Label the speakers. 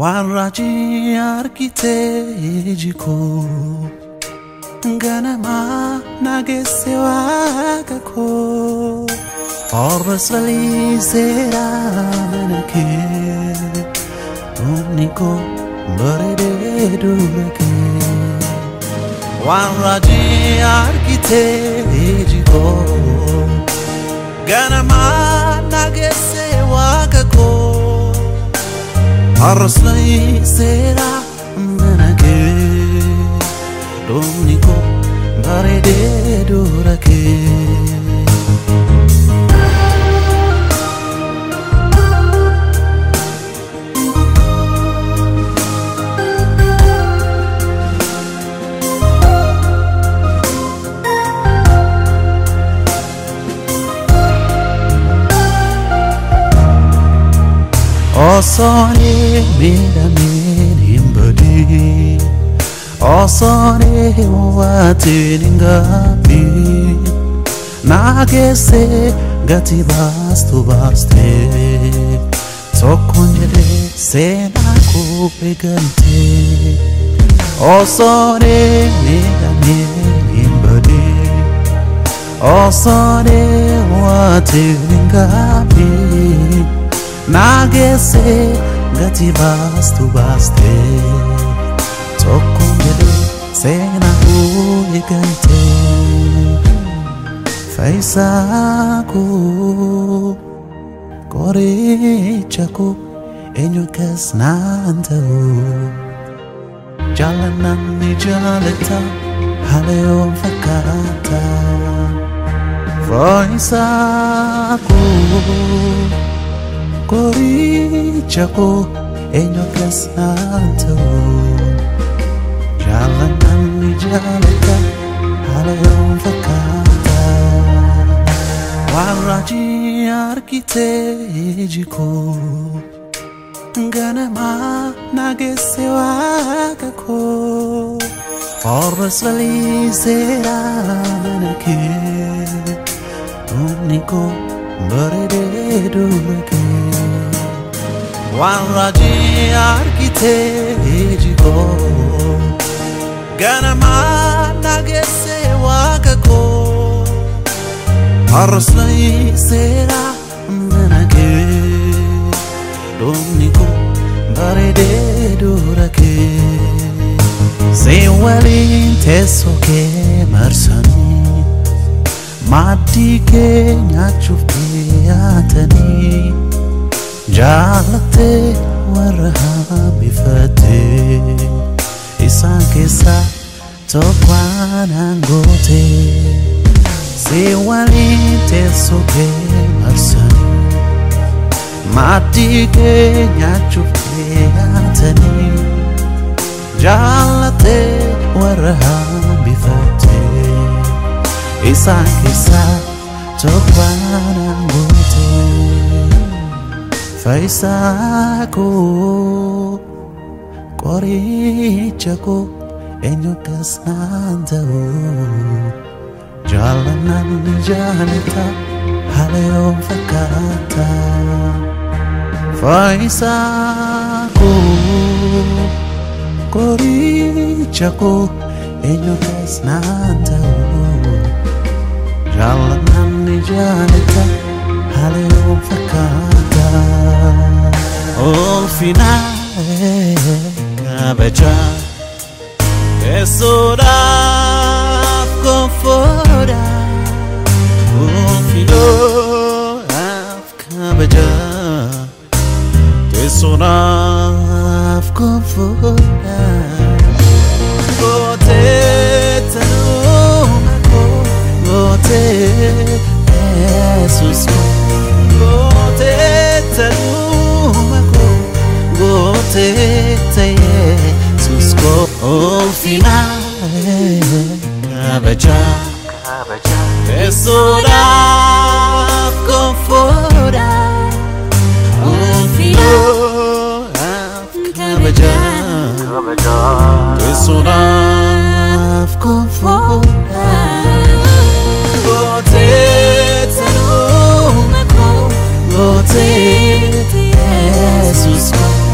Speaker 1: waan raajii argitee jikoo ganamaa nageesse waaqa koo horras laliseera mana kee humni koo bareedee dura kee waan raajii argitee jikoo ganamaa nageesse Arslay sera danake Domniko barede durake osone mera merimbadi osone wateningapi nagese gati bastu baste tokkonjede senakopegante osone mera merimbadi osone wateningapi nageesse gati baastu baaste tokkoon jedhee seenaa koo eegalte fayyisaa koo qoricha koo eenyu akkas naan ta'u jaalannamni jaalata haala yoom fakkaata fayyisaa koo korichako enyokesanto jalanan jalaka halayon fakata. Waraji arkite ejiko ganama nagesewakako sera manake tumniko ke waan raajii argitee jikoo ganamaa nageesse waaqa koo horras laliseera mana kee humni koo bareedee dura kee si waliin teessoo kee marsanii maaddii kee nyaachuuf dhiyaatanii jaalattee warra hambifattee isaan keessaa tokko anaan gootee si waliin teessoo kee marsanii maaddii kee nyaachuuf dhiyaatanii jaalattee warra hambifattee isaan keessaa tokko anaan gootee ፈይሳኩ kori eenyu kasnaan ta'u jaalanan jaalata haala yoo fakkaata faayisaa koo qoricha koo eenyu kasnaan ta'u jaalanan jaalata haala yoo finale cabeça Tesoura com fora Um filho af cabeça Tesoura com fora Kabacha, Kabacha. Es hora con fora. Un filo Kabacha, Es hora con fora. Jesus Christ.